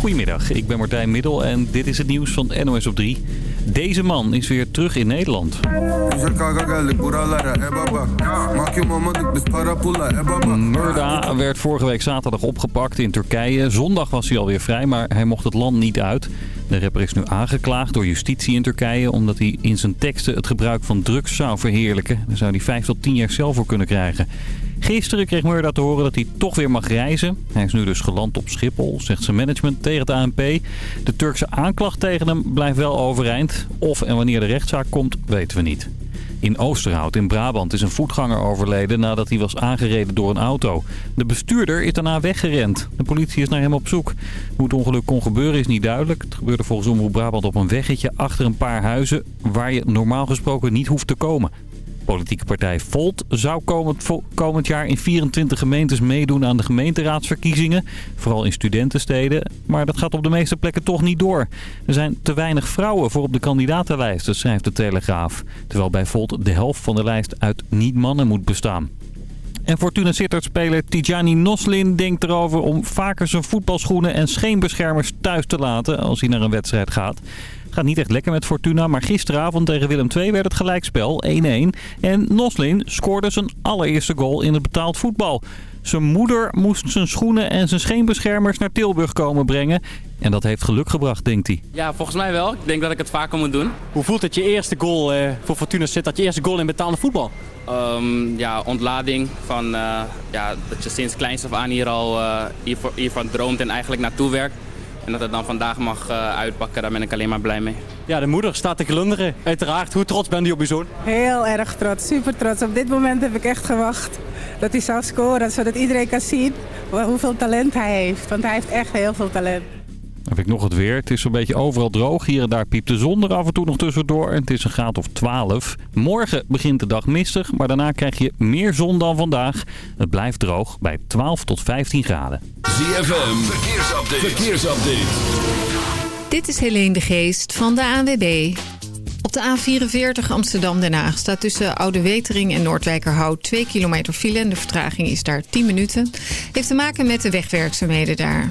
Goedemiddag, ik ben Martijn Middel en dit is het nieuws van NOS op 3. Deze man is weer terug in Nederland. Murda werd vorige week zaterdag opgepakt in Turkije. Zondag was hij alweer vrij, maar hij mocht het land niet uit. De rapper is nu aangeklaagd door justitie in Turkije... omdat hij in zijn teksten het gebruik van drugs zou verheerlijken. Daar zou hij 5 tot 10 jaar cel voor kunnen krijgen. Gisteren kreeg Murda te horen dat hij toch weer mag reizen. Hij is nu dus geland op Schiphol, zegt zijn management tegen het ANP. De Turkse aanklacht tegen hem blijft wel overeind. Of en wanneer de rechtszaak komt, weten we niet. In Oosterhout in Brabant is een voetganger overleden nadat hij was aangereden door een auto. De bestuurder is daarna weggerend. De politie is naar hem op zoek. Hoe het ongeluk kon gebeuren is niet duidelijk. Het gebeurde volgens Omroep Brabant op een weggetje achter een paar huizen... waar je normaal gesproken niet hoeft te komen. Politieke partij Volt zou komend, komend jaar in 24 gemeentes meedoen aan de gemeenteraadsverkiezingen. Vooral in studentensteden. Maar dat gaat op de meeste plekken toch niet door. Er zijn te weinig vrouwen voor op de kandidatenlijsten, schrijft de Telegraaf. Terwijl bij Volt de helft van de lijst uit niet-mannen moet bestaan. En Fortuna Sittard-speler Tijani Noslin denkt erover om vaker zijn voetbalschoenen en scheenbeschermers thuis te laten als hij naar een wedstrijd gaat. Gaat niet echt lekker met Fortuna, maar gisteravond tegen Willem II werd het gelijkspel 1-1. En Noslin scoorde zijn allereerste goal in het betaald voetbal. Zijn moeder moest zijn schoenen en zijn scheenbeschermers naar Tilburg komen brengen. En dat heeft geluk gebracht, denkt hij. Ja, volgens mij wel. Ik denk dat ik het vaker moet doen. Hoe voelt het je eerste goal uh, voor Fortuna dat je eerste goal in betaalde voetbal? Um, ja, ontlading. Van, uh, ja, dat je sinds kleins af aan hier al uh, hiervan droomt en eigenlijk naartoe werkt. En dat het dan vandaag mag uh, uitpakken, daar ben ik alleen maar blij mee. Ja, de moeder staat te glunderen. Uiteraard, hoe trots bent u op uw zoon? Heel erg trots, super trots. Op dit moment heb ik echt gewacht dat hij zou scoren, zodat iedereen kan zien hoeveel talent hij heeft. Want hij heeft echt heel veel talent. Heb ik nog het weer. Het is zo'n beetje overal droog. Hier en daar piept de zon er af en toe nog tussendoor. En het is een graad of 12. Morgen begint de dag mistig, maar daarna krijg je meer zon dan vandaag. Het blijft droog bij 12 tot 15 graden. ZFM, verkeersupdate. verkeersupdate. Dit is Helene de Geest van de ANWB. Op de A44 Amsterdam-Den Haag staat tussen Oude Wetering en Noordwijkerhout 2 kilometer file. En de vertraging is daar 10 minuten. Heeft te maken met de wegwerkzaamheden daar.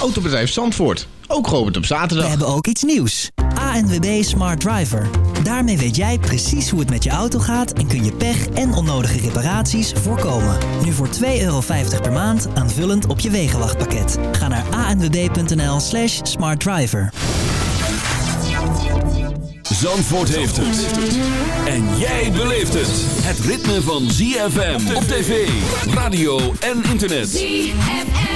Autobedrijf Zandvoort. Ook geopend op zaterdag. We hebben ook iets nieuws. ANWB Smart Driver. Daarmee weet jij precies hoe het met je auto gaat en kun je pech en onnodige reparaties voorkomen. Nu voor 2,50 euro per maand aanvullend op je wegenwachtpakket. Ga naar anwb.nl slash smartdriver. Zandvoort heeft het. En jij beleeft het. Het ritme van ZFM op tv, radio en internet. ZFM.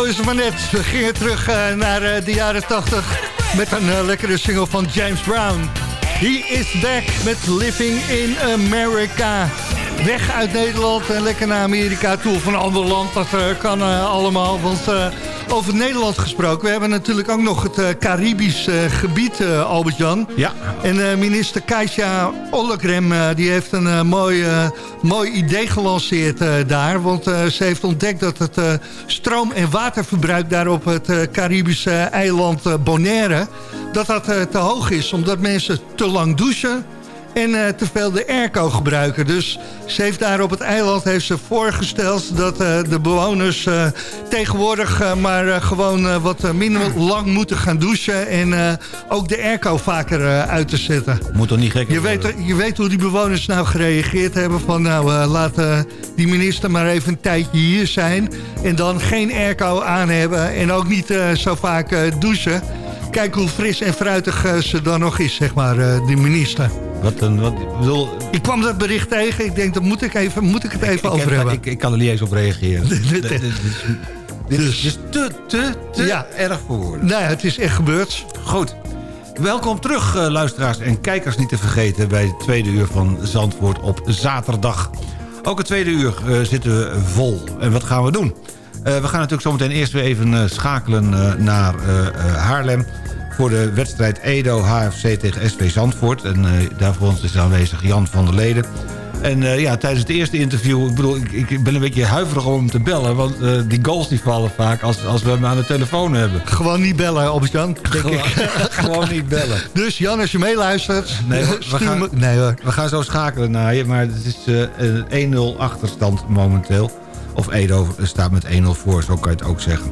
Net. We gingen terug uh, naar uh, de jaren 80 met een uh, lekkere single van James Brown. He is back met Living in America. Weg uit Nederland en lekker naar Amerika toe of een ander land. Dat kan allemaal, over Nederland gesproken. We hebben natuurlijk ook nog het uh, Caribisch uh, gebied, uh, Albert-Jan. Ja. En minister Kasia Ollegrem die heeft een mooi, mooi idee gelanceerd daar. Want ze heeft ontdekt dat het stroom- en waterverbruik daar op het Caribische eiland Bonaire... dat dat te hoog is, omdat mensen te lang douchen en uh, te veel de airco gebruiken. Dus ze heeft daar op het eiland heeft ze voorgesteld... dat uh, de bewoners uh, tegenwoordig maar gewoon wat minder lang moeten gaan douchen... en ook de airco vaker uit te zetten. Moet toch niet gek je weet, je weet hoe die bewoners nou gereageerd hebben van... nou, laat die minister maar even een tijdje hier zijn... en dan geen airco aan hebben en ook niet zo vaak douchen... Kijk hoe fris en fruitig ze dan nog is, zeg maar, die minister. Wat een, wat, ik, bedoel... ik kwam dat bericht tegen. Ik denk, dat moet ik, even, moet ik het even ik, over hebben. Ik, ik, kan er niet eens op reageren. dit, is dus te, te, te ja. erg voor woorden. Nou ja, het is echt gebeurd. Goed. Welkom terug, uh, luisteraars en kijkers niet te vergeten... bij het tweede uur van Zandvoort op zaterdag. Ook het tweede uur uh, zitten we vol. En wat gaan we doen? Uh, we gaan natuurlijk zometeen eerst weer even schakelen naar Haarlem voor de wedstrijd Edo HFC tegen SV Zandvoort. En daarvoor is aanwezig Jan van der Leden. En uh, ja, tijdens het eerste interview, ik bedoel, ik, ik ben een beetje huiverig om hem te bellen. Want uh, die goals die vallen vaak als, als we hem aan de telefoon hebben. Gewoon niet bellen, Albert-Jan, denk gewoon, ik. gewoon niet bellen. Dus Jan, als je meeluistert, nee, we, we gaan, nee hoor. We gaan zo schakelen naar je, maar het is uh, 1-0 achterstand momenteel. Of Edo staat met 1-0 voor, zo kan je het ook zeggen.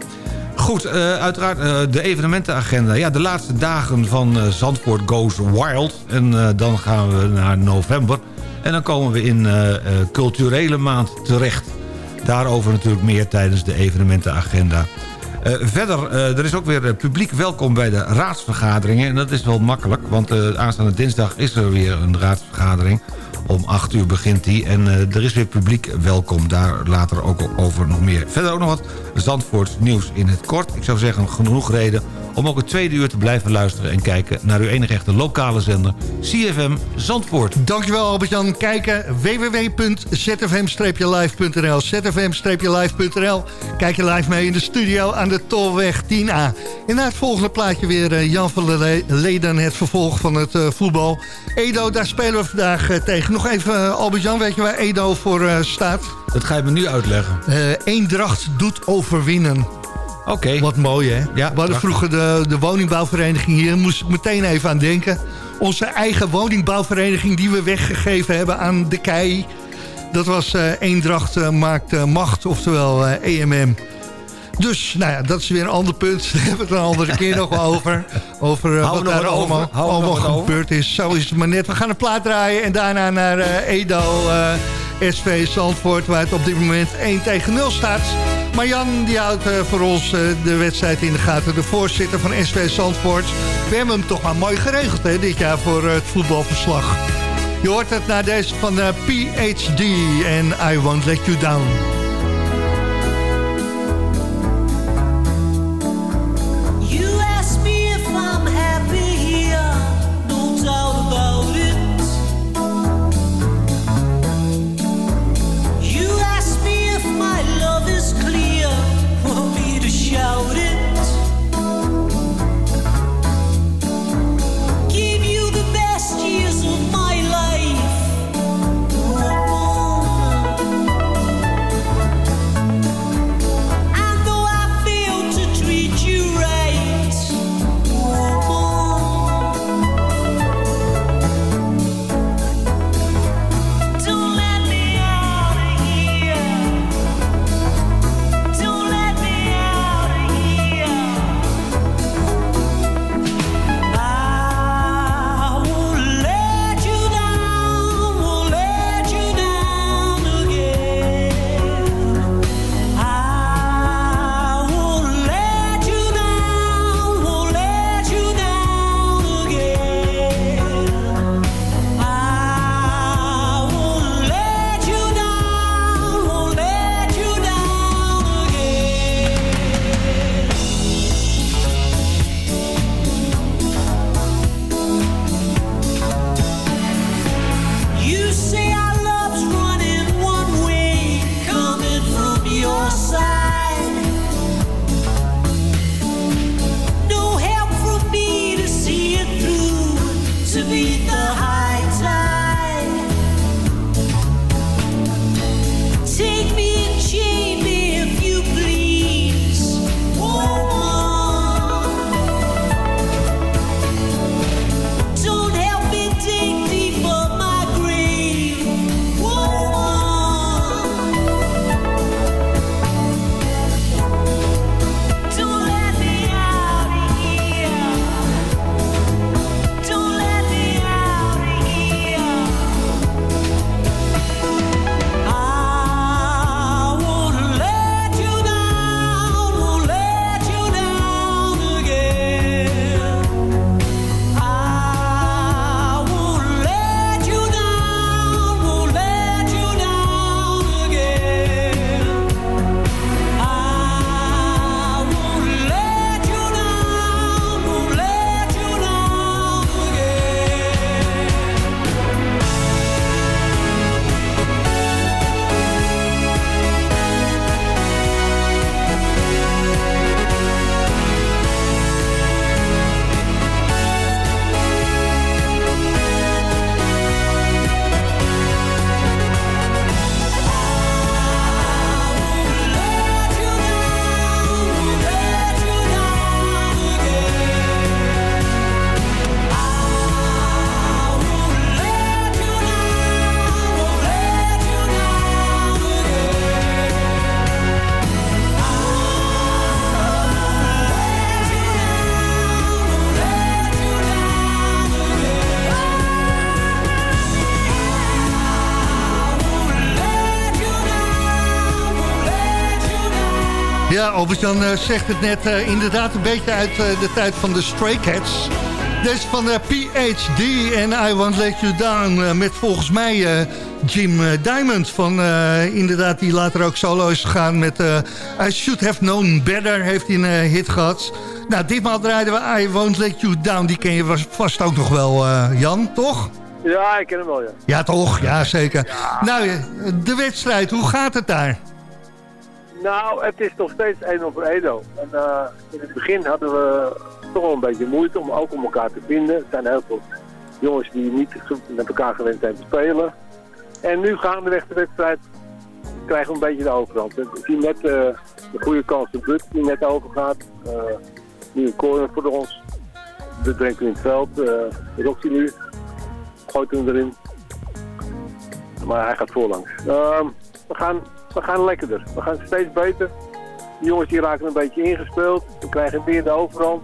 Goed, uh, uiteraard uh, de evenementenagenda. Ja, de laatste dagen van uh, Zandvoort Goes Wild. En dan gaan we naar november. En dan komen we in culturele maand terecht. Daarover natuurlijk meer tijdens de evenementenagenda. verder, er is ook weer publiek welkom bij de raadsvergaderingen. En dat is wel makkelijk, want aanstaande dinsdag is er weer een raadsvergadering. Om 8 uur begint die en uh, er is weer publiek welkom. Daar later ook over nog meer. Verder ook nog wat Zandvoorts nieuws in het kort. Ik zou zeggen genoeg reden om ook het tweede uur te blijven luisteren... en kijken naar uw enige echte lokale zender, CFM Zandvoort. Dankjewel Albert-Jan. Kijken www.zfm-live.nl zfm-live.nl Kijk je live mee in de studio aan de Tolweg 10A. En na het volgende plaatje weer uh, Jan van der Leden... het vervolg van het uh, voetbal. Edo, daar spelen we vandaag uh, tegen. Nog even, Albert-Jan, weet je waar Edo voor staat? Dat ga je me nu uitleggen. Eendracht doet overwinnen. Oké. Okay. Wat mooi, hè? Ja, we hadden vroeger de, de woningbouwvereniging hier. moest ik meteen even aan denken. Onze eigen woningbouwvereniging die we weggegeven hebben aan de KEI. Dat was uh, Eendracht uh, maakt uh, macht, oftewel EMM. Dus, nou ja, dat is weer een ander punt. Daar hebben we het een andere keer nog over. Over wat daar allemaal, allemaal gebeurd is. Zo is het maar net. We gaan een plaat draaien en daarna naar Edo... SV Zandvoort, waar het op dit moment 1 tegen 0 staat. Maar Jan die houdt uh, voor ons uh, de wedstrijd in de gaten. De voorzitter van SV Zandvoort. We hebben hem toch maar mooi geregeld hè, dit jaar voor uh, het voetbalverslag. Je hoort het naar deze van PhD en I Won't Let You Down. Albert-Jan eh, zegt het net eh, inderdaad een beetje uit eh, de tijd van de Stray Cats. Deze van de PhD en I Won't Let You Down. met volgens mij Jim Diamond. Van, inderdaad, die later ook solo is gegaan met I Should Have Known Better. Heeft hij een hit gehad. Nou, ditmaal draaiden we I Won't Let You Down. Die ken je vast ook nog wel, Jan, toch? Ja, ik ken hem wel, ja. Ja, toch? Ja, zeker. Nou, de wedstrijd, hoe gaat het daar? Nou, het is nog steeds 1 voor Edo. En, uh, in het begin hadden we toch wel een beetje moeite om ook om elkaar te vinden. Er zijn heel veel jongens die niet met elkaar gewend zijn te spelen. En nu gaandeweg de wedstrijd krijgen we een beetje de overhand. We zien net uh, de goede kans de But die net overgaat. Uh, nu een corner voor ons. De brengt in het veld. Uh, Roxy nu. Gooit hem erin. Maar hij gaat voorlangs. Uh, we gaan we gaan lekkerder. We gaan steeds beter. De jongens die raken een beetje ingespeeld. We krijgen weer de overhand.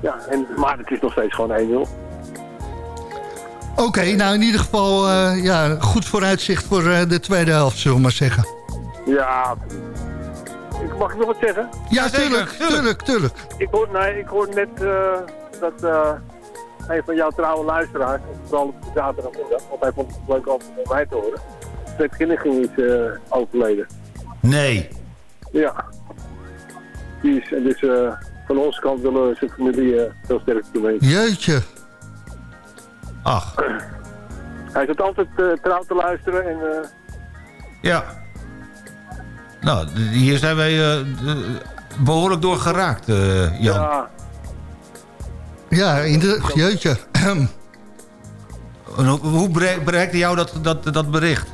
Ja, en, maar het is nog steeds gewoon 1-0. Oké, nou in ieder geval uh, ja, goed vooruitzicht voor uh, de tweede helft, zullen we maar zeggen. Ja, ik, mag ik nog wat zeggen? Ja, tuurlijk, tuurlijk, tuurlijk. Ik hoor, nee, ik hoor net uh, dat een van jouw trouwe luisteraars, vooral op de zaterdagmiddag, want hij vond het leuk om mij te horen Fred Kinniging is uh, overleden. Nee. Ja. Die is, dus uh, van onze kant willen we zijn familie uh, heel sterk toewensen. Jeetje. Ach. Hij zit altijd trouw te luisteren en... ja. Nou, hier zijn wij behoorlijk door geraakt, Jan. Ja. Ja, in de... Jeetje. Hoe bereikte jou dat, dat, dat bericht?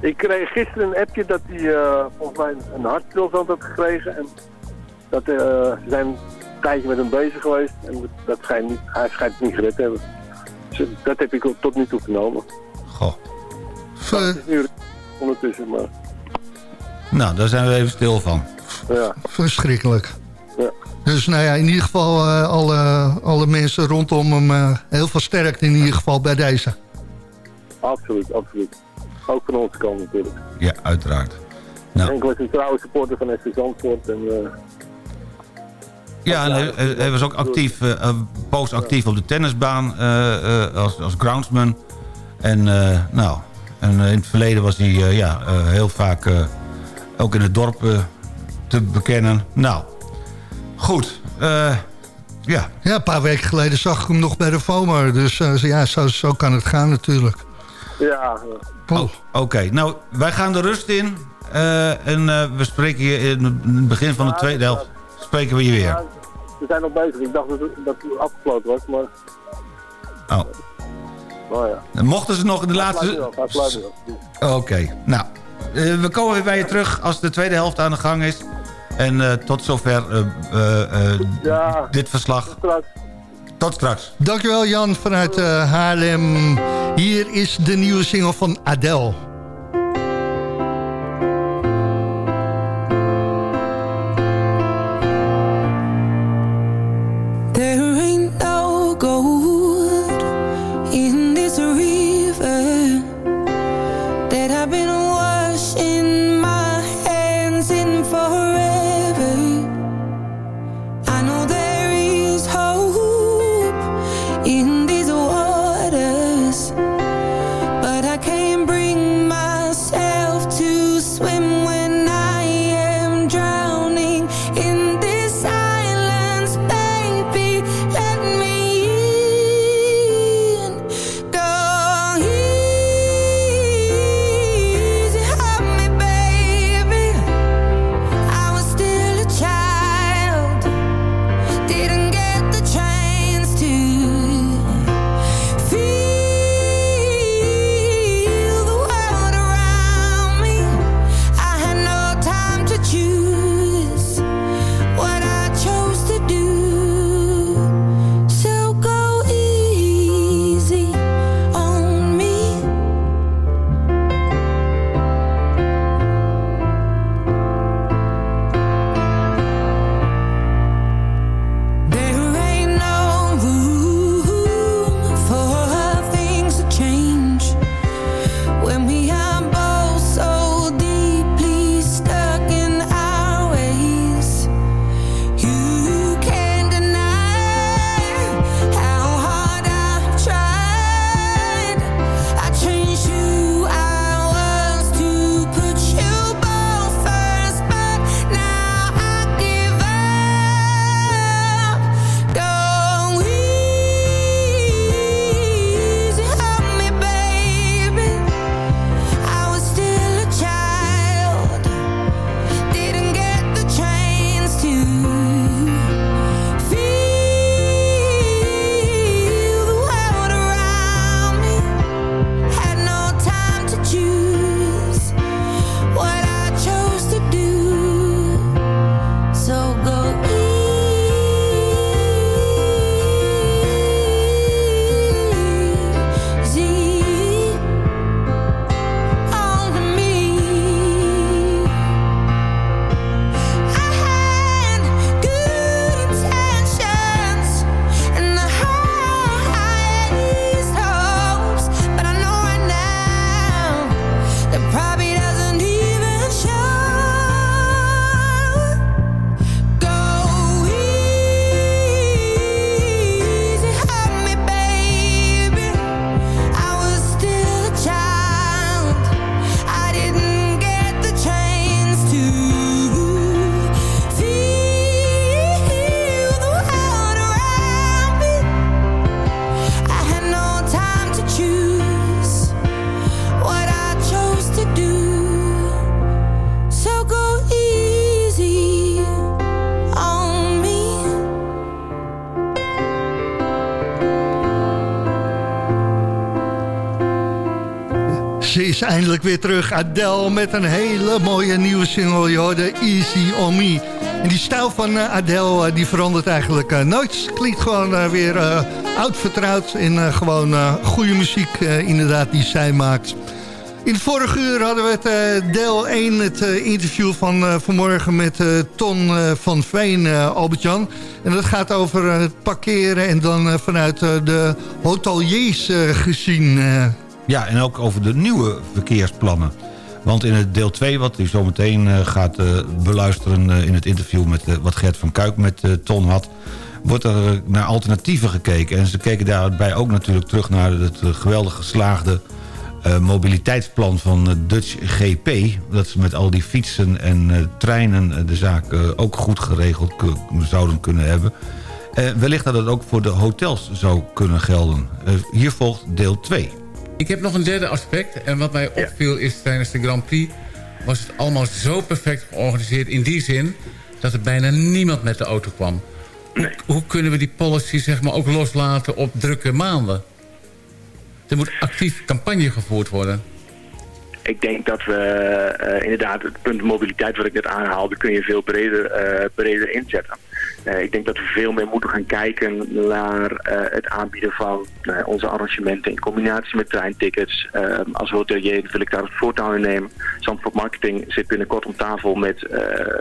Ik kreeg gisteren een appje dat hij uh, volgens mij een hartstilstand had gekregen. En dat, uh, ze zijn een tijdje met hem bezig geweest. En dat schijnt niet, hij schijnt het niet gered te hebben. Dus dat heb ik tot nu toe genomen. Goh. Dat is nu ondertussen, maar... Nou, daar zijn we even stil van. Ja. Verschrikkelijk. Ja. Dus nou ja, in ieder geval uh, alle, alle mensen rondom hem uh, heel veel sterkte in ieder geval bij deze. Absoluut, absoluut. Ook van onze kant natuurlijk. Ja, uiteraard. Nou. Ik was een trouwe supporter van FC Zandvoort. En, uh, ja, en hij, hij, was ook actief, uh, post actief op de tennisbaan uh, als, als groundsman. En, nou, en in het verleden was hij ja, heel vaak ook in het dorp te bekennen. Nou, goed. ja. ja, een paar weken geleden zag ik hem nog bij de FOMA. Dus ja, zo, zo kan het gaan natuurlijk. Ja. Oh, Oké, nou, wij gaan de rust in. Uh, en uh, we spreken hier in het begin van de tweede helft. Spreken we je weer. Ja, we zijn nog bezig. Ik dacht dat het, dat het afgesloten was, maar... Oh. Oh ja. Mochten ze nog in de laatste... Oké, okay. nou. Uh, we komen weer bij je terug als de tweede helft aan de gang is. En tot zover ja, dit verslag. Tot straks. Dankjewel Jan vanuit uh, Haarlem. Hier is de nieuwe single van Adele. Weer terug. Adele met een hele mooie nieuwe single. Je hoorde Easy On Me. En die stijl van uh, Adele uh, die verandert eigenlijk uh, nooit. Klinkt gewoon weer oud vertrouwd. En gewoon goede muziek inderdaad die zij maakt. In het vorige uur hadden we het deel 1, het interview van vanmorgen met Ton van Veen, Albert-Jan. En dat gaat over het parkeren en dan vanuit de hoteliers gezien... Ja, en ook over de nieuwe verkeersplannen. Want in het deel 2, wat u zo meteen uh, gaat uh, beluisteren uh, in het interview... met wat Gert van Kuik met Ton had... wordt er naar alternatieven gekeken. En ze keken daarbij ook natuurlijk terug naar het geweldig geslaagde... mobiliteitsplan van Dutch GP. Dat ze met al die fietsen en treinen de zaak ook goed geregeld zouden kunnen hebben. wellicht dat het ook voor de hotels zou kunnen gelden. hier volgt deel 2. Ik heb nog een derde aspect. En wat mij opviel is tijdens de Grand Prix... was het allemaal zo perfect georganiseerd. In die zin dat er bijna niemand met de auto kwam. Hoe, hoe kunnen we die policy zeg maar, ook loslaten op drukke maanden? Er moet actief campagne gevoerd worden. Ik denk dat we uh, inderdaad het punt mobiliteit wat ik net aanhaalde... kun je veel breder, uh, breder inzetten. Uh, ik denk dat we veel meer moeten gaan kijken naar uh, het aanbieden van uh, onze arrangementen in combinatie met treintickets. als hotelier wil ik daar het voortouw in nemen. Zandvoort Marketing zit binnenkort om tafel met,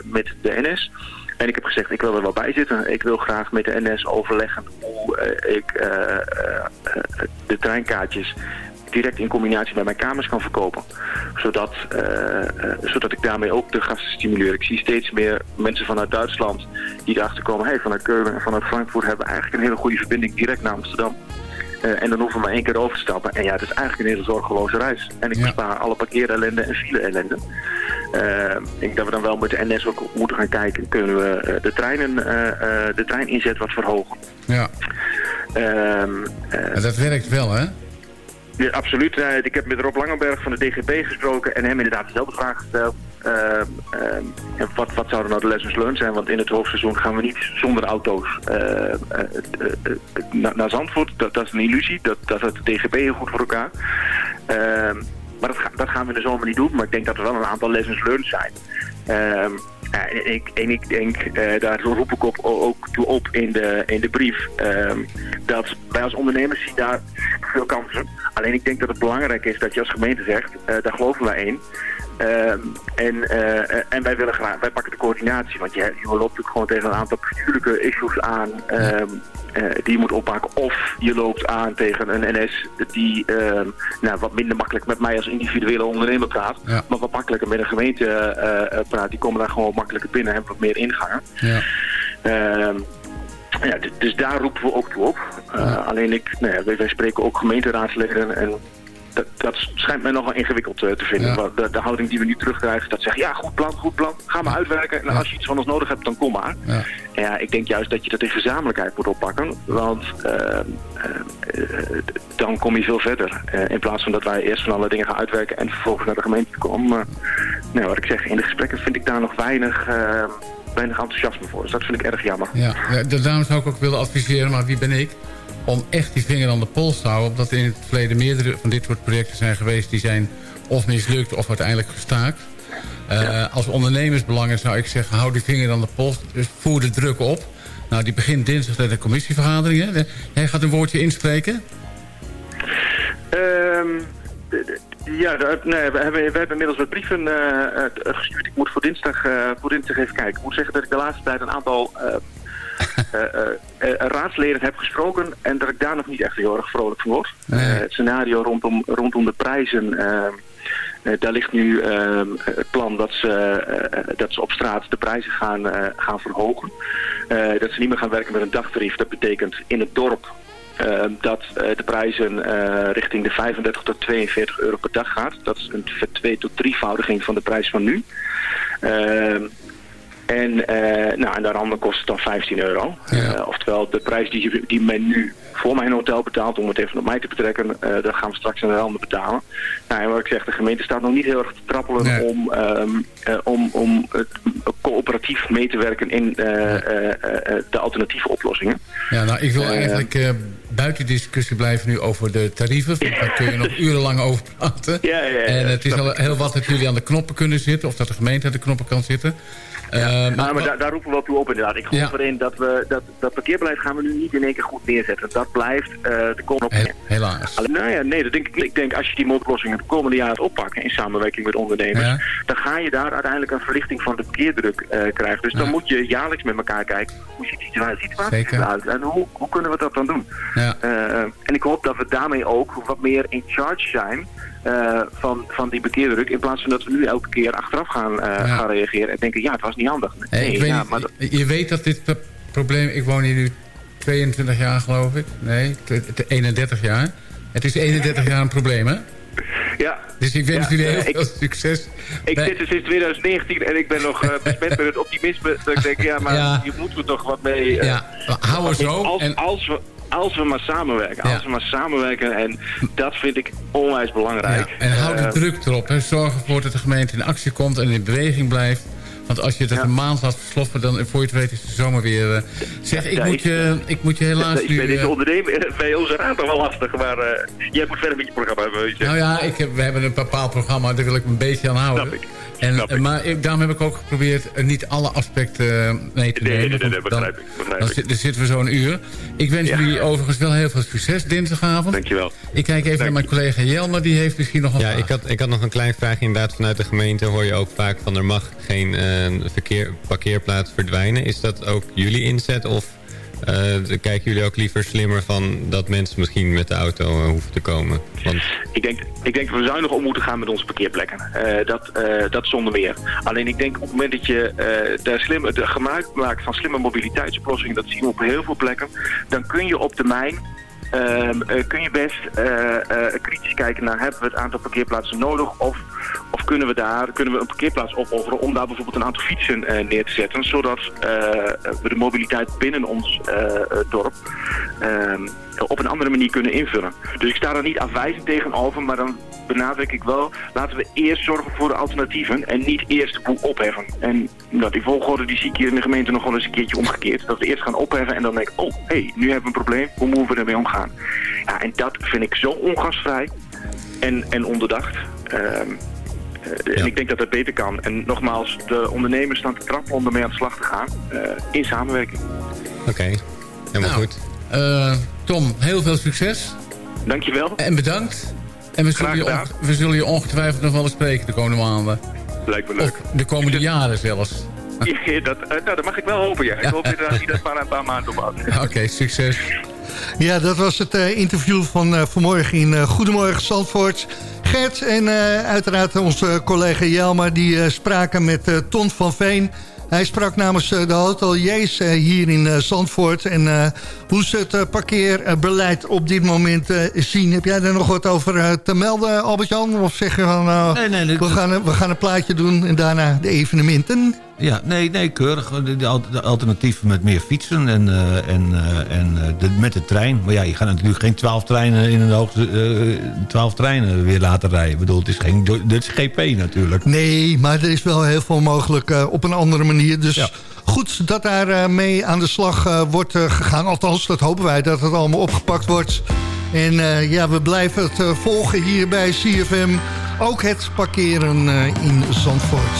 met de NS. En ik heb gezegd, ik wil er wel bij zitten. Ik wil graag met de NS overleggen hoe ik de treinkaartjes direct in combinatie bij mijn kamers kan verkopen. Zodat, uh, zodat ik daarmee ook de gasten stimuleer. Ik zie steeds meer mensen vanuit Duitsland die erachter komen... hey, vanuit Keulen en vanuit Frankfurt hebben we eigenlijk een hele goede verbinding direct naar Amsterdam. Uh, en dan hoeven we maar één keer over te stappen. En ja, het is eigenlijk een hele zorgeloze reis. En ik ja. bespaar alle parkeerellende en file-ellende. Uh, ik denk dat we dan wel met de NS ook moeten gaan kijken. Kunnen we uh, de, treinen, de trein inzet wat verhogen. Ja. Ehm, dat werkt wel, hè? Ja, absoluut. Uh, ik heb met Rob Langenberg van de DGP gesproken en hem inderdaad dezelfde vraag gesteld. Uh, wat, wat zouden nou de lessons learned zijn? Want in het hoofdseizoen gaan we niet zonder auto's naar, naar Zandvoort. Dat, dat, is een illusie. Dat, dat heeft de DGP heel goed voor elkaar. Ehm, maar dat, dat, gaan we in de zomer niet doen. Maar ik denk dat er wel een aantal lessons learned zijn. Ehm, en, ik, en ik denk, uh, daar roep ik op, ook toe op in de, in de brief, uh, dat wij als ondernemers zien daar veel kansen. Alleen ik denk dat het belangrijk is dat je als gemeente zegt, uh, daar geloven wij in. Uh, en, uh, en wij willen graag, wij pakken de coördinatie, want je, je loopt natuurlijk gewoon tegen een aantal bestuurlijke issues aan uh, die je moet oppakken. Of je loopt aan tegen een NS die ehm, nou, wat minder makkelijk met mij als individuele ondernemer praat, ja. maar wat makkelijker met een gemeente eh, praat. Die komen daar gewoon makkelijker binnen en wat meer ingangen. Ja. Ehm, ja, dus daar roepen we ook toe op. Alleen ik, nou ja, wij, wij spreken ook gemeenteraadsleden en dat, dat, schijnt mij nogal ingewikkeld uh, te vinden. Ja. De, de, houding die we nu terugkrijgen, dat zegt ja, goed plan, goed plan, ga maar uitwerken. En ja. als je iets van ons nodig hebt, dan kom maar. Ja. Ja, ik denk juist dat je dat in gezamenlijkheid moet oppakken. Want uh, uh, dan kom je veel verder. in plaats van dat wij eerst van alle dingen gaan uitwerken en vervolgens naar de gemeente komen. nou, wat ik zeg, in de gesprekken vind ik daar nog weinig weinig enthousiasme voor. Dus dat vind ik erg jammer. Ja, daarom zou ik ook willen adviseren, maar wie ben ik? Om echt die vinger aan de pols te houden. Omdat in het verleden meerdere van dit soort projecten zijn geweest... die zijn of mislukt of uiteindelijk gestaakt. Uh, ja. Als ondernemersbelangen zou ik zeggen... hou die vinger aan de pols, dus voer de druk op. Nou, die begint dinsdag bij de commissievergadering. Hè? Jij gaat een woordje inspreken? Um, ja, nee, we, hebben, we hebben inmiddels wat brieven uh, gestuurd. Ik moet voor dinsdag, uh, voor dinsdag even kijken. Ik moet zeggen dat ik de laatste tijd een aantal raadsleden heb gesproken en dat ik daar nog niet echt heel erg vrolijk van word. Nee. het scenario rondom, rondom de prijzen, daar ligt nu het plan dat ze, dat ze op straat de prijzen gaan, gaan verhogen. dat ze niet meer gaan werken met een dagtarief. Dat betekent in het dorp uh, dat de prijzen richting de 35 tot 42 euro per dag gaat. Dat is een twee tot drievoudiging van de prijs van nu. Ehm, En, eh, nou, en daaronder kost het dan 15 euro. Eh, oftewel, de prijs die, die men nu voor mijn hotel betaalt, om het even op mij te betrekken, uh, dat gaan we straks aan de handen betalen. Nou, en wat ik zeg, de gemeente staat nog niet heel erg te trappelen om, um, om, om het, coöperatief mee te werken in de alternatieve oplossingen. Ja, nou, ik wil eigenlijk buiten discussie blijven nu over de tarieven. Daar kun je nog urenlang over praten. Ja, ja, ja, en het is al heel wat dat jullie aan de knoppen kunnen zitten, of dat de gemeente aan de knoppen kan zitten. Ja, maar, maar daar, daar, roepen we wel toe op inderdaad. Ik geloof erin dat we dat, dat parkeerbeleid gaan we nu niet in één keer goed neerzetten. Dat blijft uh, de komende Helaas. Alleen, nou ja, nee, dat denk ik, ik denk als je die oplossingen de komende jaren oppakken in samenwerking met ondernemers, dan ga je daar uiteindelijk een verlichting van de parkeerdruk uh, krijgen. Dus dan moet je jaarlijks met elkaar kijken, hoe ziet die situatie eruit en hoe, hoe kunnen we dat dan doen? Ja. En ik hoop dat we daarmee ook wat meer in charge zijn uh, van, van die parkeerdruk. In plaats van dat we nu elke keer achteraf gaan, uh, ja. gaan reageren en denken, ja, het was niet handig. Nee, ik weet ja, maar je weet dat dit probleem, ik woon hier nu 22 jaar geloof ik. Nee, 31 jaar. Het is 31 jaar een probleem, hè? Ja. Dus ik wens ja, jullie heel veel succes. Ik bij... zit er sinds 2019 en ik ben nog uh, besmet met het optimisme. Dat ik denk, ja, maar ja. hier moeten we toch wat mee... Ja, hou er zo. Als, en... als we als we maar samenwerken. Als we maar samenwerken. En dat vind ik onwijs belangrijk. Ja, en hou de uh, druk erop. Hè. Zorg ervoor dat de gemeente in actie komt en in beweging blijft. Want als je het ja. een maand laat versloffen, dan voor je het weet is de zomer weer... Uh, zeg, ik, moet je, ik moet je helaas ik nu... Ik ben dit ondernemen bij onze raad toch wel lastig, maar uh, jij moet verder met je programma hebben. Weet je. Nou ja, ik heb, we hebben een bepaald programma, daar wil ik me een beetje aan houden. Snap ik. En, Snap ik. Maar ik, daarom heb ik ook geprobeerd niet alle aspecten mee te nee, nemen. Nee, nee, nee, begrijp dan, ik. Begrijp dan, zitten we zo een uur. Ik wens Ja. jullie overigens wel heel veel succes dinsdagavond. Dankjewel. Ik kijk even naar mijn collega Jelmer, die heeft misschien nog een Ja, vraag. ik had, ik had nog een klein vraagje. Inderdaad, vanuit de gemeente hoor je ook vaak van er mag geen eh, verkeer, parkeerplaats verdwijnen. Is dat ook jullie inzet of eh, kijken jullie ook liever slimmer van dat mensen misschien met de auto eh, hoeven te komen? Want Ik denk, ik denk dat we zuinig om moeten gaan met onze parkeerplekken. Eh, dat, dat zonder meer. Alleen ik denk op het moment dat je de, slimme, de gebruik maakt van slimme mobiliteitsoplossingen, dat zien we op heel veel plekken, dan kun je op termijn kun je best eh, eh, kritisch kijken naar hebben we het aantal parkeerplaatsen nodig of, of kunnen we daar kunnen we een parkeerplaats opofferen om daar bijvoorbeeld een aantal fietsen eh, neer te zetten, zodat eh, we de mobiliteit binnen ons eh, eh, dorp ehm, op een andere manier kunnen invullen. Dus ik sta daar niet afwijzend tegenover, maar dan benadruk ik wel, laten we eerst zorgen voor de alternatieven en niet eerst de boel opheffen. En nou, die volgorde die zie ik hier in de gemeente nog wel eens een keertje omgekeerd. Dat we eerst gaan opheffen en dan denk ik, oh, hé, hey, nu hebben we een probleem, hoe moeten we ermee omgaan? Ja, en dat vind ik zo ongastvrij en, en onderdacht. Ehm, eh, En ik denk dat dat beter kan. En nogmaals, de ondernemers staan te trappen om ermee aan de slag te gaan. eh, in samenwerking. Oké, helemaal Nou, goed. eh, Tom, heel veel succes. Dankjewel. En bedankt. En we zullen, je, we zullen je ongetwijfeld nog wel eens spreken de komende maanden. Lijkt me leuk. Of de komende jaren zelfs. Ja, dat, eh, nou, dat mag ik wel hopen, ja. Ik hoop inderdaad niet dat maar een paar maanden ophoudt. Oké, succes. Ja, dat was het eh, interview van eh, vanmorgen in eh, Goedemorgen Zandvoort. Gert en eh, uiteraard onze collega Jelma die eh, spraken met eh, Ton van Veen. Hij sprak namens de hoteliers hier in eh, Zandvoort. En eh, hoe ze het parkeerbeleid op dit moment eh, zien. Heb jij daar nog wat over te melden, Albert-Jan? Of zeg je van, nou, Nee, nee, nee, we, gaan, een- we gaan een plaatje doen en daarna de evenementen? Ja, nee, nee, keurig. De, de al- de alternatieven met meer fietsen en, eh, en, eh, en eh, de, met de trein. Maar ja, je gaat natuurlijk geen twaalf treinen in een hoogte, twaalf treinen weer laten rijden. Ik bedoel, het is geen, dit is GP natuurlijk. Nee, maar er is wel heel veel mogelijk op een andere manier. Dus Ja. goed dat daar mee aan de slag wordt gegaan. Althans, dat hopen wij dat het allemaal opgepakt wordt. En ja, we blijven het volgen hier bij CFM. Ook het parkeren in Zandvoort.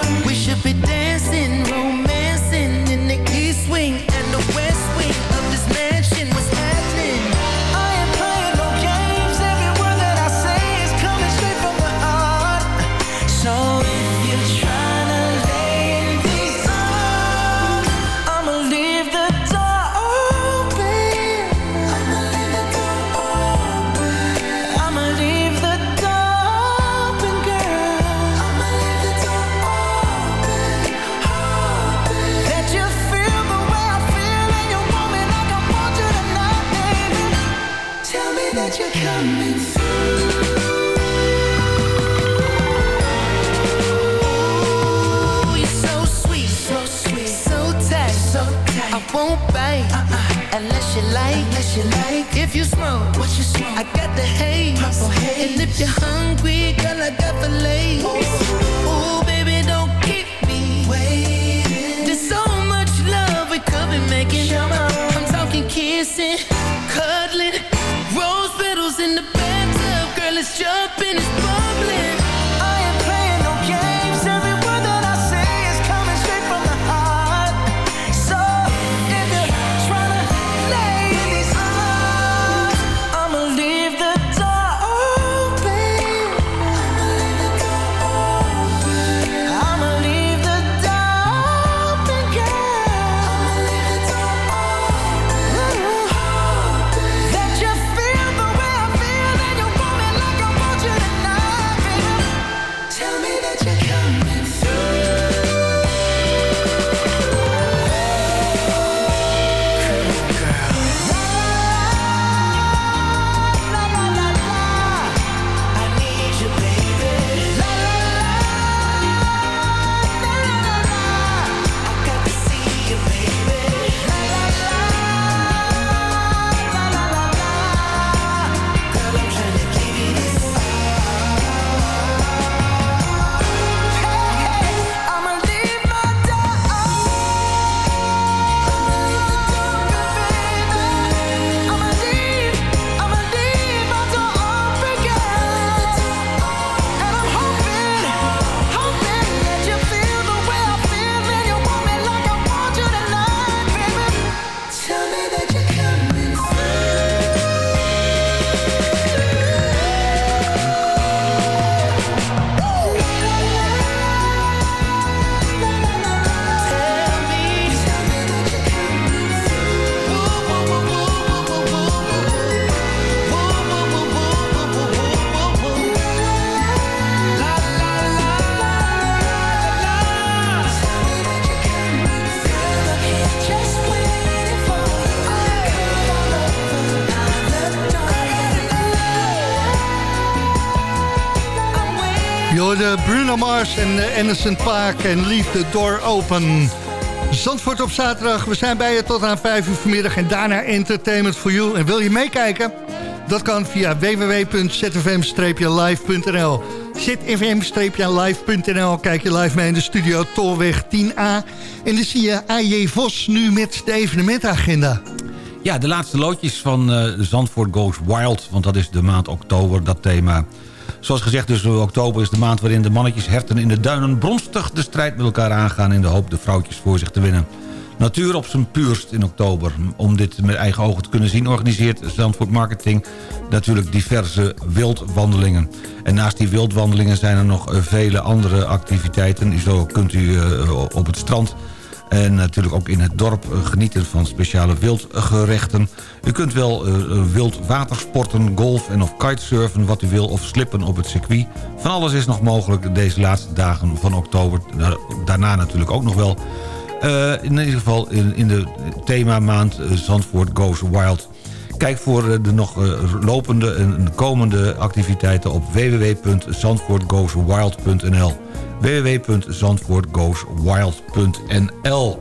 Won't bite uh-uh. unless you like, unless you like. If you smoke, what you smoke? I got the haze, purple haze. And if you're hungry, girl, I got the lace. Ooh, baby, don't keep me waiting. There's so much love we could be making. I'm talking kissing, cuddling, rose petals in the bathtub. Girl, it's jumping, it's bubbling. Mars en uh, Anderson Paak en Leave the Door Open. Zandvoort op zaterdag. We zijn bij je tot aan 5 uur vanmiddag en daarna Entertainment for You. En wil je meekijken? Dat kan via www.zfm-live.nl zfm-live.nl Kijk je live mee in de studio Tolweg 10A. En dan zie je AJ Vos nu met de evenementagenda. Ja, de laatste loodjes van eh, Zandvoort Goes Wild. Want dat is de maand oktober, dat thema. Zoals gezegd, dus oktober is de maand waarin de mannetjes herten in de duinen... bronstig de strijd met elkaar aangaan in de hoop de vrouwtjes voor zich te winnen. Natuur op zijn puurst in oktober. Om dit met eigen ogen te kunnen zien organiseert Zandvoort Marketing natuurlijk diverse wildwandelingen. En naast die wildwandelingen zijn er nog eh, vele andere activiteiten. Zo kunt u eh, op het strand en natuurlijk ook in het dorp eh, genieten van speciale wildgerechten. U kunt wel uh, wild watersporten, golf en of kitesurfen wat u wil... of slippen op het circuit. Van alles is nog mogelijk deze laatste dagen van oktober. Daarna natuurlijk ook nog wel. In ieder geval in, in de themamaand Zandvoort Goes Wild. Kijk voor de nog lopende en komende activiteiten op www.zandvoortgoeswild.nl www.zandvoortgoeswild.nl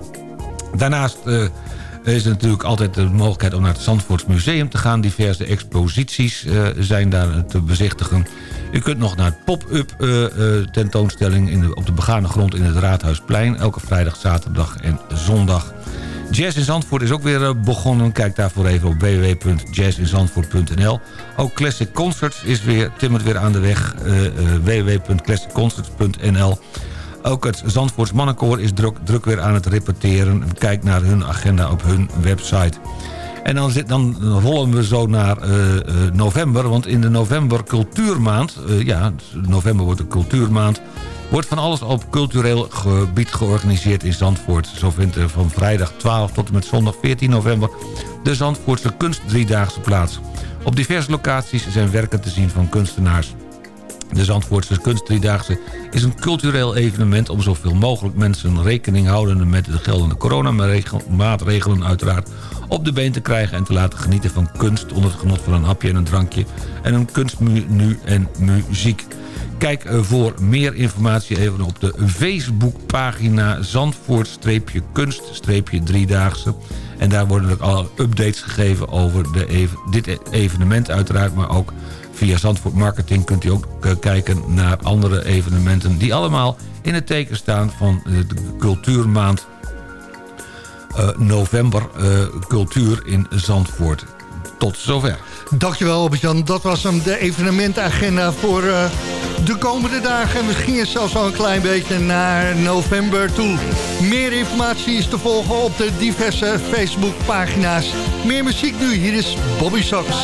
Daarnaast uh, is er natuurlijk altijd de mogelijkheid om naar het Zandvoorts Museum te gaan. Diverse exposities zijn daar te bezichtigen. U kunt nog naar het pop-up uh, tentoonstelling in op de begane grond in het Raadhuisplein. Elke vrijdag, zaterdag en zondag. Jazz in Zandvoort is ook weer begonnen. Kijk daarvoor even op www.jazzinzandvoort.nl. Ook Classic Concerts is weer, timmert weer aan de weg. Uh, www.classicconcerts.nl Ook het Zandvoorts Mannenkoor is druk, druk weer aan het repeteren. Kijk naar hun agenda op hun website. En dan, zit, dan rollen we zo naar november. Want in de november cultuurmaand... ja, november wordt de cultuurmaand wordt van alles op cultureel gebied georganiseerd in Zandvoort. Zo vindt er van vrijdag 12 tot en met zondag 14 november... de Zandvoortse kunstdriedaagse plaats. Op diverse locaties zijn werken te zien van kunstenaars. De Zandvoortse Kunstdriedaagse is een cultureel evenement... om zoveel mogelijk mensen rekening houdende met de geldende coronamaatregelen uiteraard op de been te krijgen... en te laten genieten van kunst onder het genot van een hapje en een drankje... en een kunstmenu en muziek. Kijk eh, voor meer informatie even op de Facebookpagina Zandvoort-kunst-driedaagse. En daar worden ook alle updates gegeven over de dit e- evenement uiteraard... maar ook via Zandvoort Marketing kunt u ook eh, kijken naar andere evenementen... die allemaal in het teken staan van de cultuurmaand november cultuur in Zandvoort. Tot zover. Dankjewel Albert-Jan. Dat was hem, de evenementagenda voor uh, de komende dagen. En we gingen zelfs al een klein beetje naar november toe. Meer informatie is te volgen op de diverse Facebookpagina's. Meer muziek nu, hier is Bobby Socks.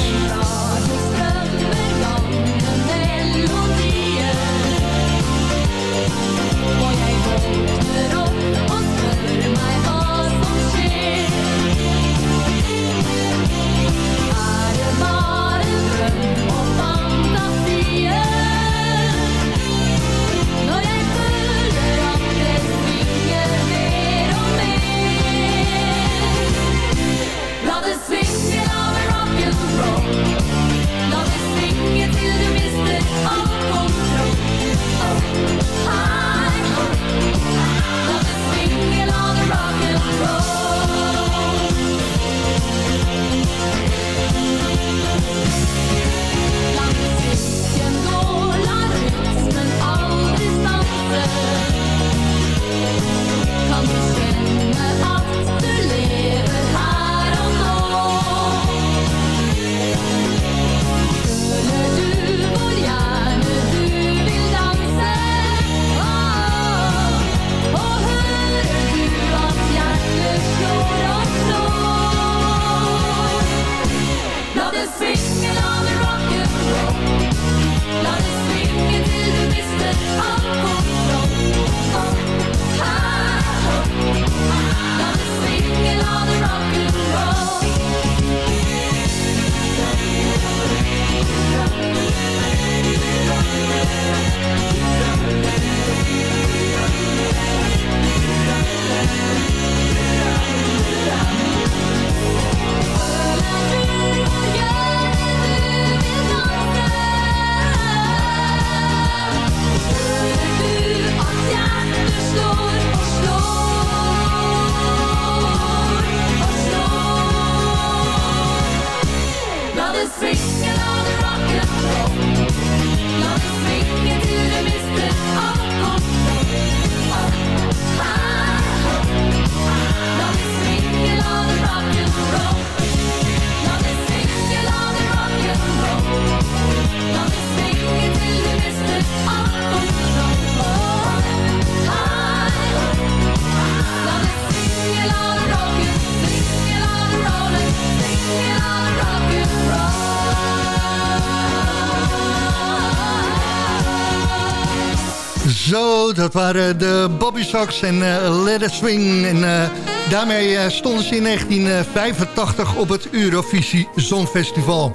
Waren de Bobby Sox en uh, Let It Swing. En uh, daarmee uh, stonden ze in 1985 op het Eurovisie Zonfestival.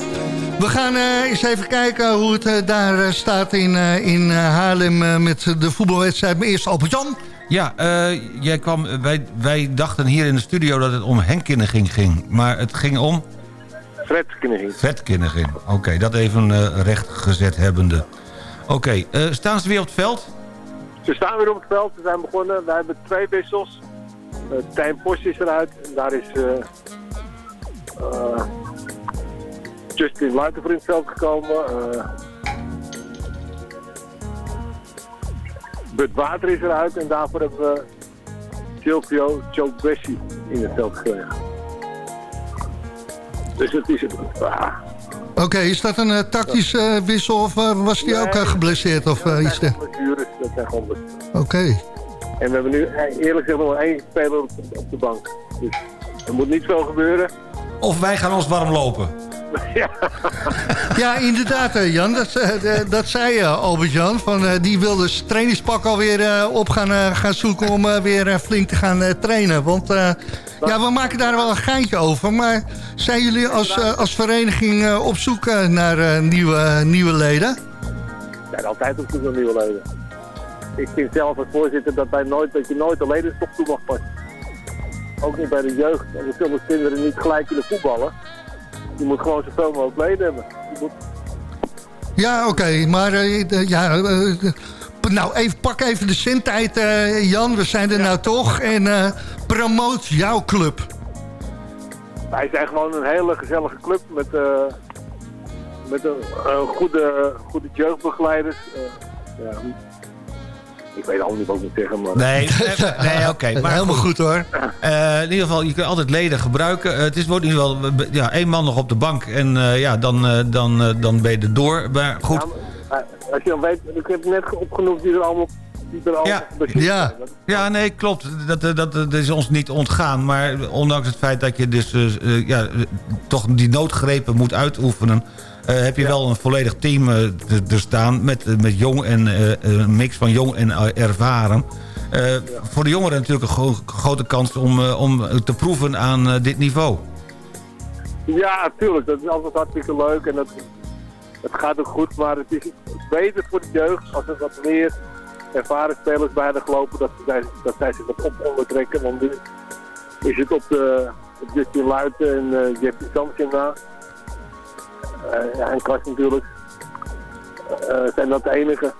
We gaan eens even kijken hoe het daar staat in, in Haarlem met de voetbalwedstrijd. Maar eerst Albert-Jan. Ja, jij kwam, wij, wij dachten hier in de studio dat het om Henkinniging ging. Maar het ging om... Vetkinniging. Vetkinniging, oké. dat even recht gezet hebbende. Oké, staan ze weer op het veld? Ze staan weer op het veld. We zijn begonnen. We hebben twee wissels. Uh, Tijn Post is eruit. En daar is uh, uh, Justin Luiten voor in het veld gekomen. Bud Water is eruit. En daarvoor hebben we Silvio Joe Bessie in het veld gekregen. Dus het is... Ah, Oké, is dat een uh, tactische uh, wissel of uh, was die nee, ook geblesseerd? Of, ja, iets dat zijn gewoon Oké. Okay. En we hebben nu eerlijk gezegd nog één speler op, op de bank. Dus er moet niet veel gebeuren. Of wij gaan ons warm lopen. Ja, ja inderdaad Jan. Dat, dat zei je Albert-Jan. Die wilde zijn trainingspak alweer op gaan, gaan zoeken om weer flink te gaan trainen. Want ja, we maken daar wel een geintje over. Maar zijn jullie als, als vereniging op zoek naar nieuwe, nieuwe leden? zijn altijd op zoek naar nieuwe leden. Ik vind zelf als voorzitter dat, wij nooit, dat je nooit de ledenstop toe mag passen. Ook niet bij de jeugd. En we zullen kinderen niet gelijk willen voetballen. Je moet gewoon zoveel mogelijk leden hebben. Je moet... Ja, oké. maar eh, de- ja, eh, nou, even, pak even de zendtijd, eh, Jan. We zijn er nou toch. En eh, promoot jouw club. Wij zijn gewoon een hele gezellige club met, eh, met een goede, goede jeugdbegeleiders. Eh, ja, ik weet al niet wat ik moet zeggen, maar... Nee, nee oké. maar Helemaal goed hoor. Eh, in ieder geval, je kunt altijd leden gebruiken. Het is, wordt in ieder geval ja, één man nog op de bank. En eh, ja, dan, eh, dan, eh, dan ben je er door. Maar goed, Ja, maar, als je weet, ik heb net opgenoemd die er allemaal, er zijn. Dat- Ja, nee, klopt. Dat, dat, dat, dat is ons niet ontgaan. Maar ondanks het feit dat je dus eh, eh, ja, eh, toch die noodgrepen moet uitoefenen... eh, heb je wel een volledig team eh, te- te staan met, eh, met jong en eh, een mix van jong en eh, ervaren. Eh, Voor de jongeren natuurlijk een gro- grote kans om, eh, om te proeven aan eh, dit niveau. Ja, natuurlijk. Dat is altijd hartstikke leuk en dat, het gaat ook goed. Maar het is beter voor de jeugd als er wat meer ervaren spelers bij hadden gelopen. Dat, zij, dat zij zich wat op konden trekken. Want nu is het op, de, Justin Luiten en uh, Jeffrey Samson na. Eh, ja, en Kast natuurlijk. Eh, zijn dat de enige.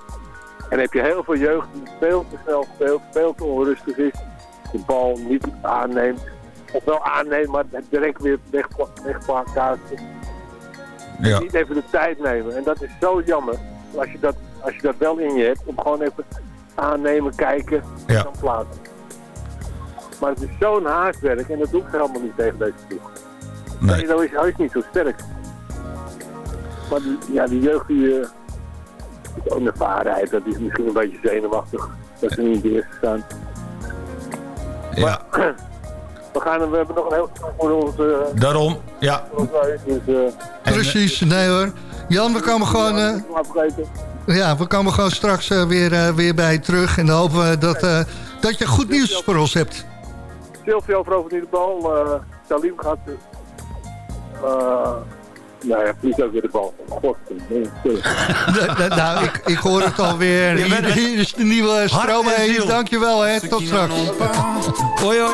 En heb je heel veel jeugd die veel te snel speelt, veel te onrustig is. De bal niet aanneemt. Of wel aanneemt, maar direct weer weg, wegkaatsen. Ja. Niet even de tijd nemen. En dat is zo jammer. Als je dat, als je dat wel in je hebt, om gewoon even aannemen, kijken en Ja. dan plaatsen. Maar het is zo'n haastwerk en dat doe ik helemaal niet tegen deze ploeg. Nee. Nee, dat is, is niet zo sterk. Maar die, ja, die jeugd die, eh, die onervarenheid, dat is misschien een beetje zenuwachtig. Dat ze niet in de eerste staan. Ja. We, gaan, we hebben nog een heel stuk voor onze... eh, Daarom, ja. voor ons huis, dus, eh, Precies, nee hoor. Jan, we komen gewoon, eh, ja, we komen gewoon straks eh, weer, eh, weer bij je terug. En dan hopen we dat, eh, dat je goed nieuws voor ons hebt. Silvio verovert nu de bal. eh Salim gaat... eh nou ja, verliest ook weer de bal. God, Nou, nou, ik, ik hoor het alweer. Je bent Hier, is de nieuwe hart en Stromae. ziel. Dankjewel, hè. Tot straks. Hoi, hoi.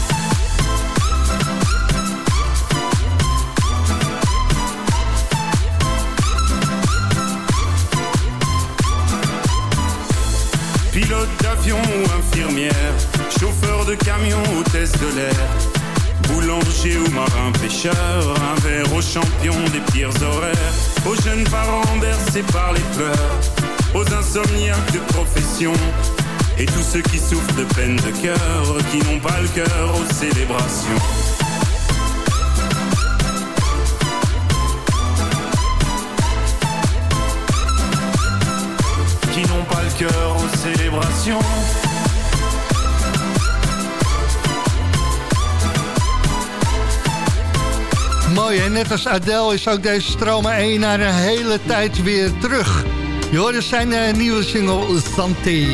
Un verre aux champions des pires horaires, aux jeunes parents bercés par les pleurs, aux insomniaques de profession, et tous ceux qui souffrent de peine de cœur, qui n'ont pas le cœur aux célébrations. Qui n'ont pas le cœur aux célébrations. Mooi, hè? net als Adele is ook deze Stroma 1 na een hele tijd weer terug. Je hoorde zijn uh, nieuwe single Santé.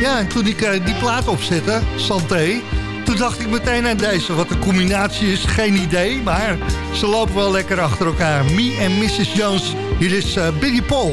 Ja, en toen ik uh, die plaat opzette, Santé... toen dacht ik meteen aan deze. Wat de combinatie is, geen idee. Maar ze lopen wel lekker achter elkaar. Me en Mrs. Jones. Hier is uh, Biggie Paul.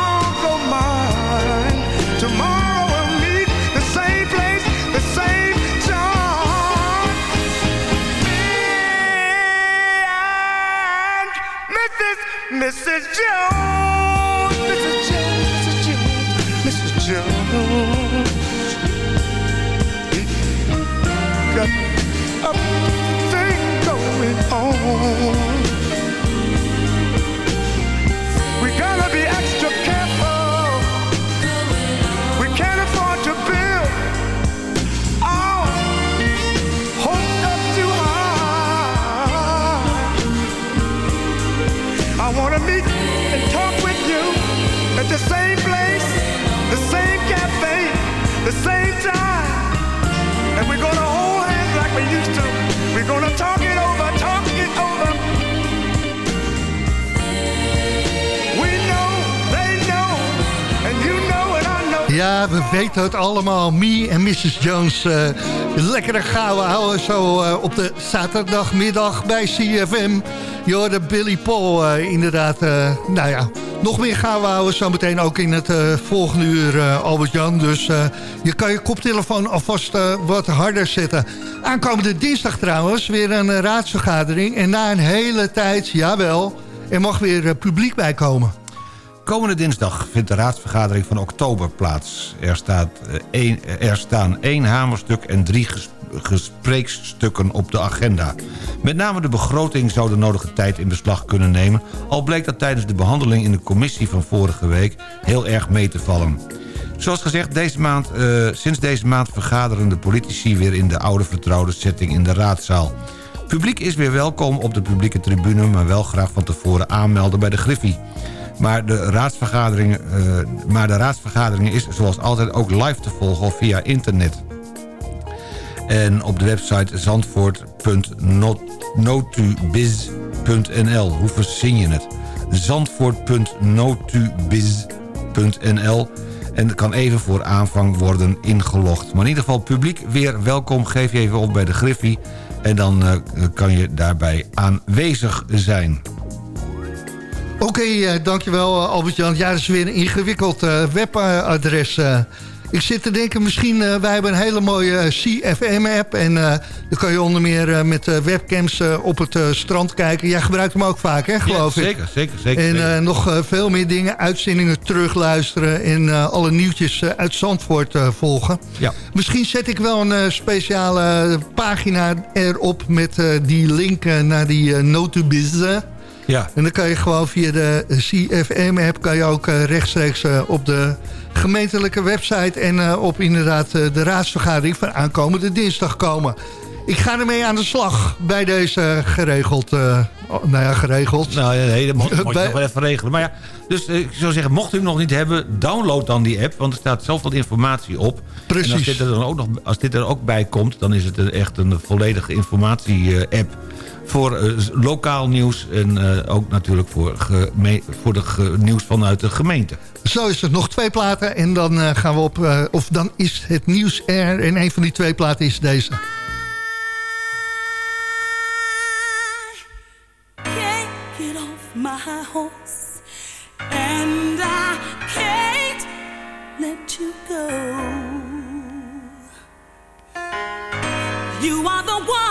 Mrs. Jones, The same place, the same cafe, the same time. And we're gonna hold hands like we used to. We're gonna talk it over, talk it over. We know, they know, and you know and I know. Ja, we weten het allemaal. Me en Mrs. Jones. Eh, lekkere gouden houden zo eh, op de zaterdagmiddag bij CFM. Je de Billy Paul eh, inderdaad. nou ja nog meer gaan we houden ook in het volgende uur, Albert-Jan. Dus je kan je koptelefoon alvast wat harder zetten. Aankomende dinsdag trouwens, weer een raadsvergadering. En na een hele tijd, jawel, er mag weer publiek bij komen. Komende dinsdag vindt de raadsvergadering van oktober plaats. Er, staat één, er staan één hamerstuk en drie gespreekstukken op de agenda. Met name de begroting zou de nodige tijd in beslag kunnen nemen... al bleek dat tijdens de behandeling in de commissie van vorige week... heel erg mee te vallen. Zoals gezegd, deze maand, uh, sinds deze maand vergaderen de politici... weer in de oude vertrouwde setting in de raadzaal. Publiek is weer welkom op de publieke tribune... maar wel graag van tevoren aanmelden bij de Griffie. Maar de, raadsvergadering, uh, maar de raadsvergadering is zoals altijd ook live te volgen via internet. En op de website zandvoort.notubiz.nl. Hoe verzin je het? zandvoort.notubiz.nl en kan even voor aanvang worden ingelogd. Maar in ieder geval publiek weer welkom. Geef je even op bij de Griffie en dan uh, kan je daarbij aanwezig zijn. Oké, okay, uh, dankjewel uh, Albert-Jan. Ja, dat is weer een ingewikkeld webadres. Ik zit te denken, misschien, wij hebben een hele mooie CFM-app... en dan kan je onder meer met webcams op het strand kijken. Jij gebruikt hem ook vaak, hè, geloof ja, ik? Zeker, zeker, zeker. En zeker. nog veel meer dingen, uitzendingen terugluisteren... en alle nieuwtjes uit Zandvoort volgen. Ja. Misschien zet ik wel een speciale pagina erop... met die link naar die Notubiz... Ja. En dan kan je gewoon via de CFM-app... kan je ook uh, rechtstreeks uh, op de gemeentelijke website... en uh, op inderdaad de raadsvergadering van aankomende dinsdag komen. Ik ga ermee aan de slag bij deze geregeld. nou ja, geregeld. Nou, nee, dat moet, je nog wel even regelen. Maar ja, dus ik zou zeggen, mocht u hem nog niet hebben... download dan die app, want er staat zoveel informatie op. Precies. En als dit er, dan ook nog, als dit er ook bij komt... dan is het echt een volledige informatie-app voor uh, lokaal nieuws en uh, ook natuurlijk voor, voor de nieuws vanuit de gemeente. Zo is het nog twee platen en dan uh, gaan we op, of dan is het nieuws er en een van die twee platen is deze. You are the one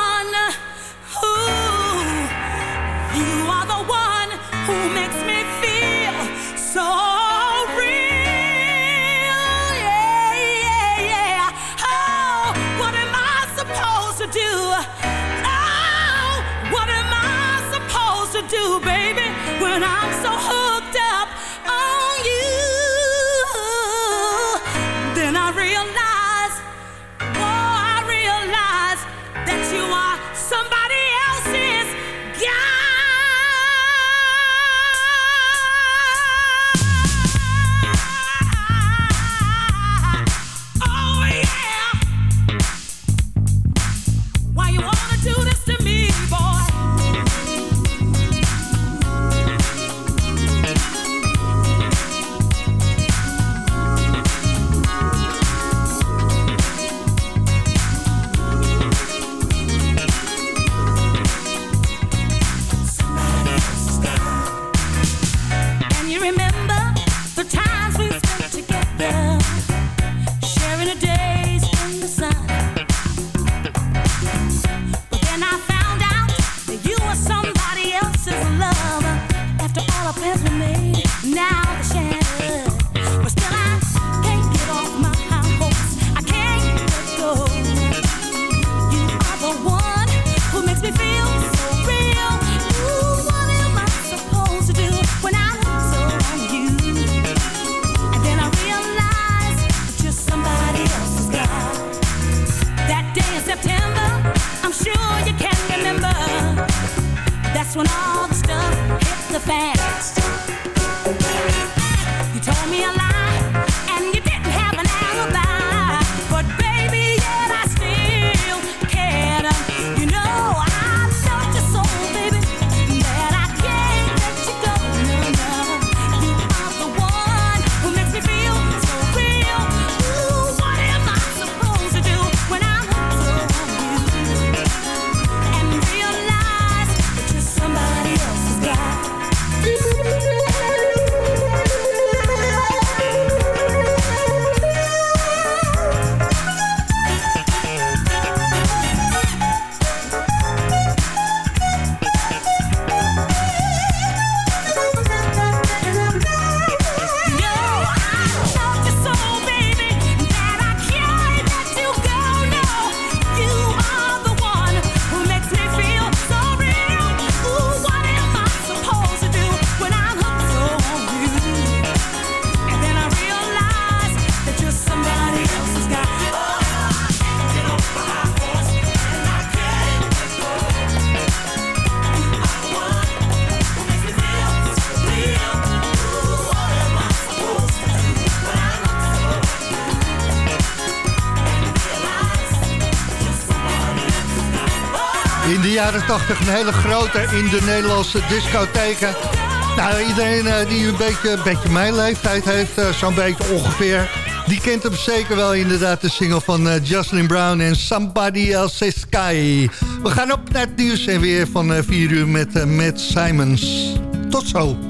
hit 80 een hele grote in de Nederlandse discotheken. Nou, iedereen eh, die een beetje, mijn leeftijd heeft, eh, zo'n beetje ongeveer... die kent hem zeker wel inderdaad, de single van eh, Jocelyn Brown en Somebody Else's Sky. We gaan op naar het nieuws en weer van 4 uur met uh, Matt Simons. Tot zo.